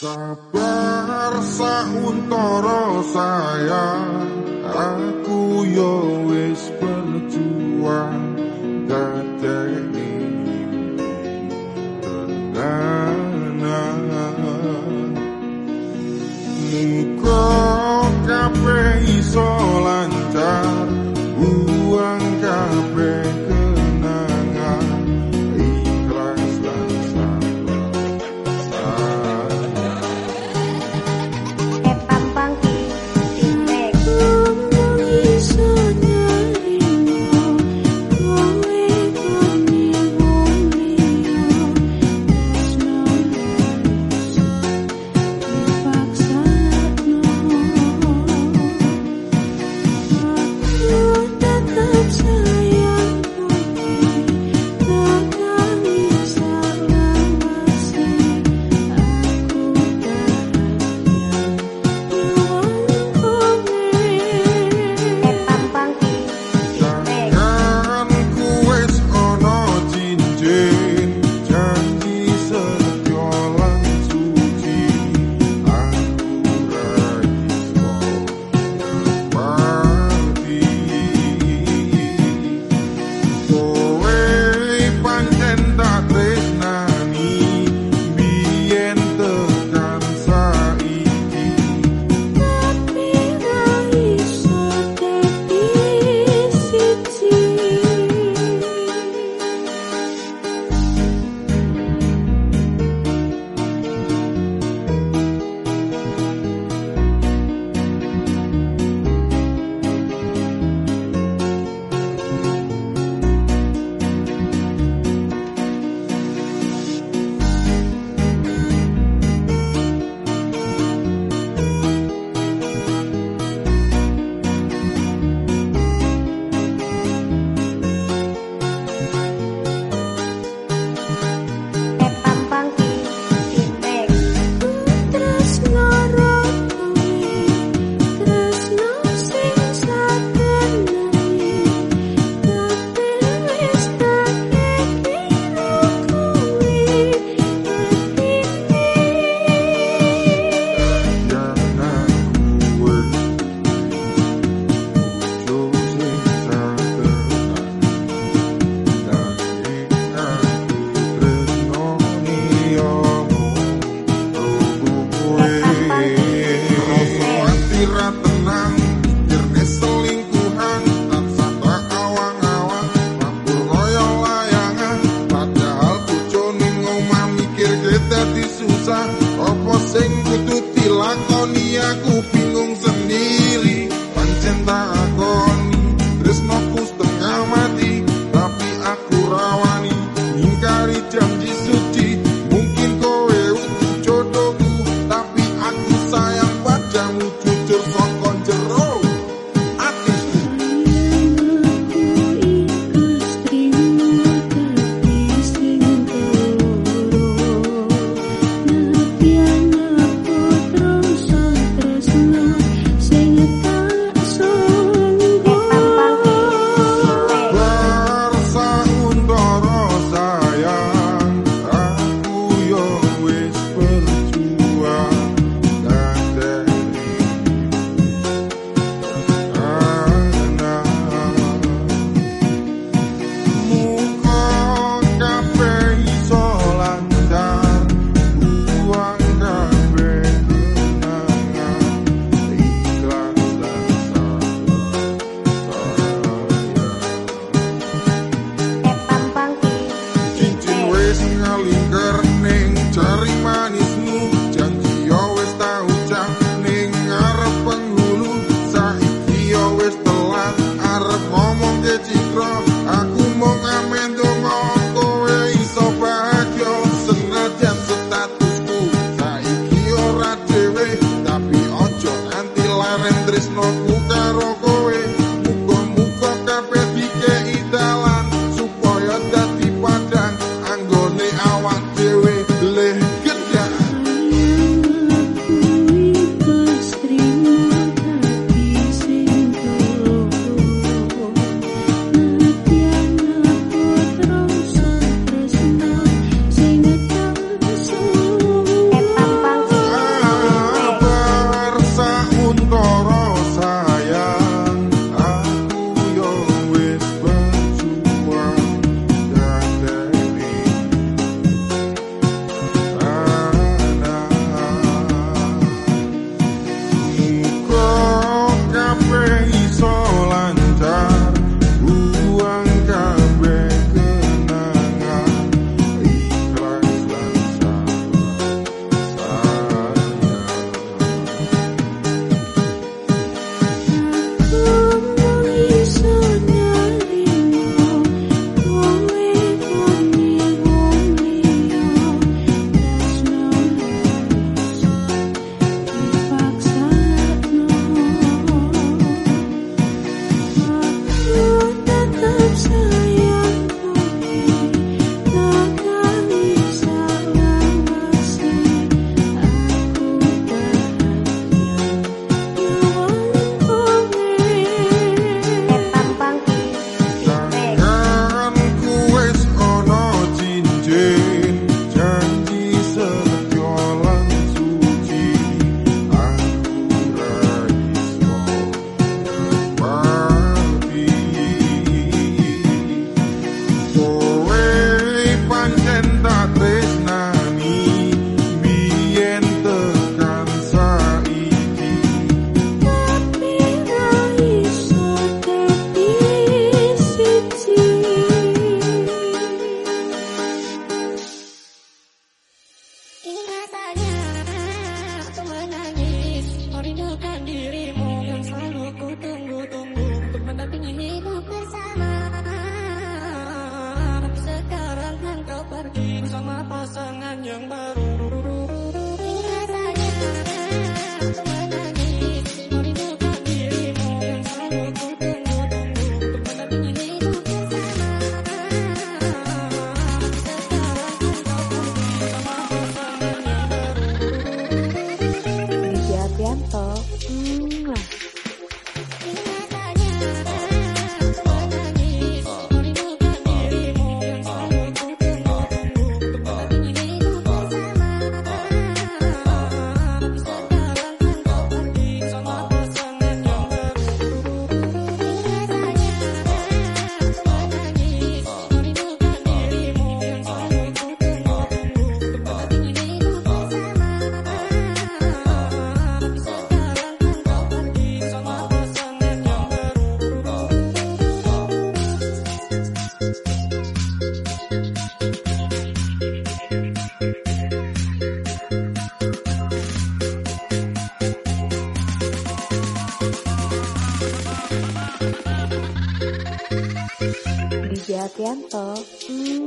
Sabar sauntara sayang. Aku yo wis berjuang Gadeni tenanan Muka kabeh iso lancar Sianto. Hmm.